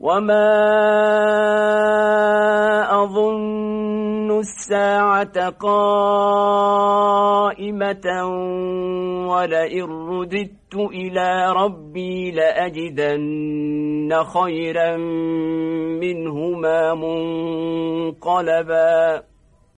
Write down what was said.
وما أظن الساعة قائمة ولئن رددت إلى ربي لأجدن خيرا منهما منقلبا